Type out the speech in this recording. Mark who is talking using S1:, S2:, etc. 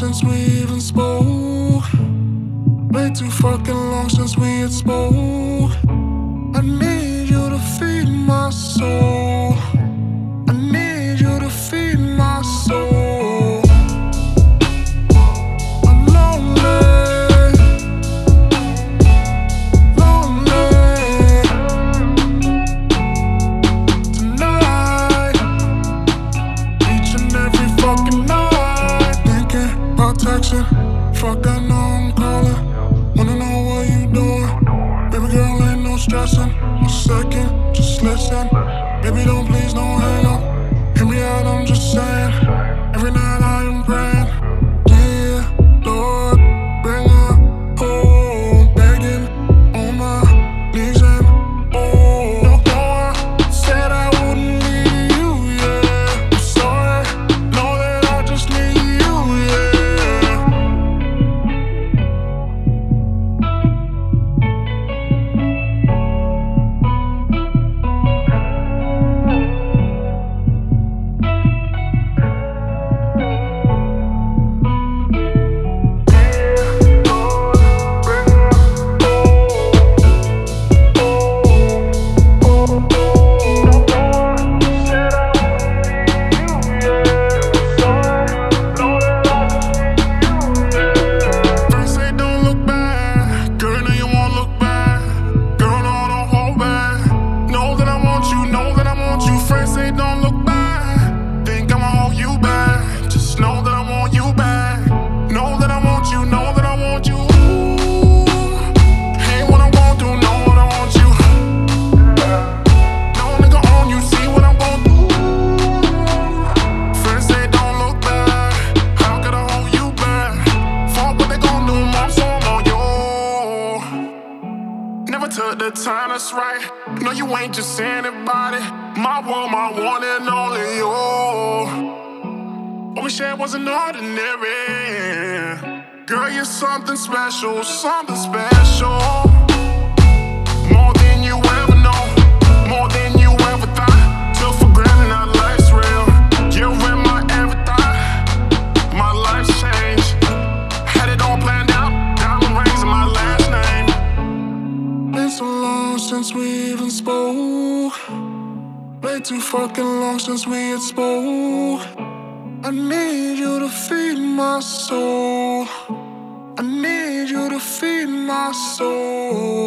S1: since we even spoke. Way too fucking long since we had spoke. I need fuck up. the time that's right. No, you ain't just anybody. My one, my one and only you. What we shared wasn't ordinary. Girl, you're something special, something special. since we even spoke. Way too fucking long since we had spoke. I need you to feed my soul. I need you to feed my soul.